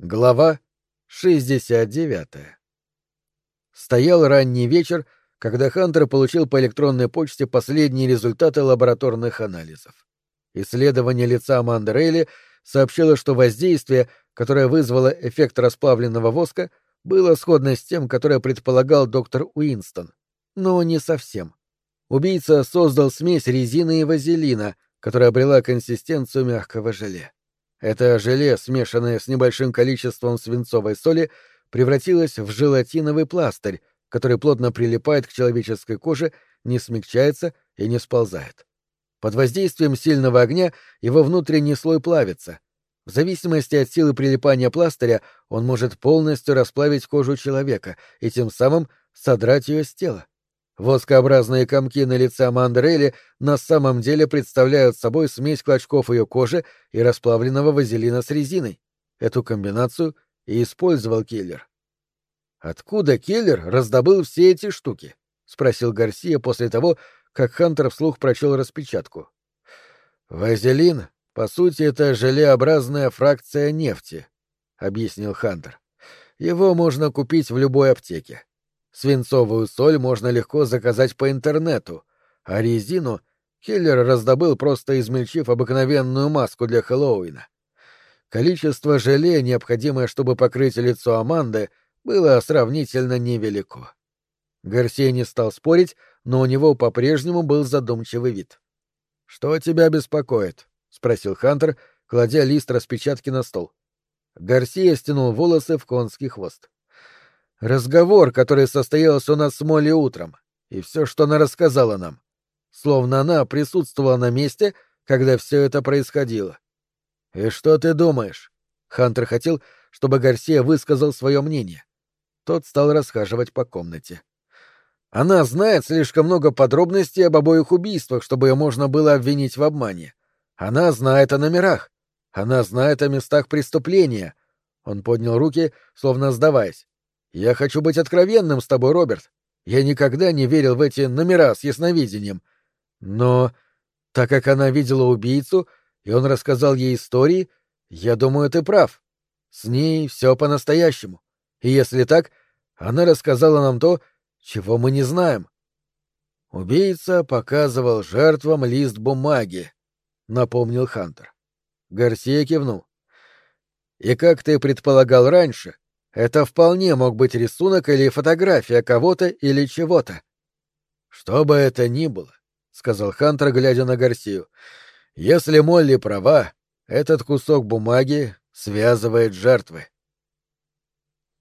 Глава 69 Стоял ранний вечер, когда Хантер получил по электронной почте последние результаты лабораторных анализов. Исследование лица Аманды Рейли сообщило, что воздействие, которое вызвало эффект расплавленного воска, было сходно с тем, которое предполагал доктор Уинстон. Но не совсем. Убийца создал смесь резины и вазелина, которая обрела консистенцию мягкого желе. Это желе, смешанное с небольшим количеством свинцовой соли, превратилось в желатиновый пластырь, который плотно прилипает к человеческой коже, не смягчается и не сползает. Под воздействием сильного огня его внутренний слой плавится. В зависимости от силы прилипания пластыря он может полностью расплавить кожу человека и тем самым содрать ее с тела. Воскообразные комки на лице Амандрели на самом деле представляют собой смесь клочков ее кожи и расплавленного вазелина с резиной. Эту комбинацию и использовал киллер. «Откуда киллер раздобыл все эти штуки?» — спросил Гарсия после того, как Хантер вслух прочел распечатку. «Вазелин, по сути, это желеобразная фракция нефти», — объяснил Хантер. «Его можно купить в любой аптеке. Свинцовую соль можно легко заказать по интернету, а резину Хиллер раздобыл, просто измельчив обыкновенную маску для Хэллоуина. Количество желе, необходимое, чтобы покрыть лицо Аманды, было сравнительно невелико. Гарсия не стал спорить, но у него по-прежнему был задумчивый вид. «Что тебя беспокоит?» — спросил Хантер, кладя лист распечатки на стол. Гарсия стянул волосы в конский хвост. Разговор, который состоялся у нас с Молли утром, и все, что она рассказала нам. Словно она присутствовала на месте, когда все это происходило. «И что ты думаешь?» Хантер хотел, чтобы Гарсия высказал свое мнение. Тот стал расхаживать по комнате. Она знает слишком много подробностей об обоих убийствах, чтобы ее можно было обвинить в обмане. Она знает о номерах. Она знает о местах преступления. Он поднял руки, словно сдаваясь. Я хочу быть откровенным с тобой, Роберт. Я никогда не верил в эти номера с ясновидением. Но так как она видела убийцу, и он рассказал ей истории, я думаю, ты прав. С ней все по-настоящему. И если так, она рассказала нам то, чего мы не знаем. Убийца показывал жертвам лист бумаги, напомнил Хантер. Гарсия кивнул. И как ты предполагал раньше, это вполне мог быть рисунок или фотография кого-то или чего-то. Что бы это ни было, сказал Хантер, глядя на Гарсию. Если Молли права, этот кусок бумаги связывает жертвы.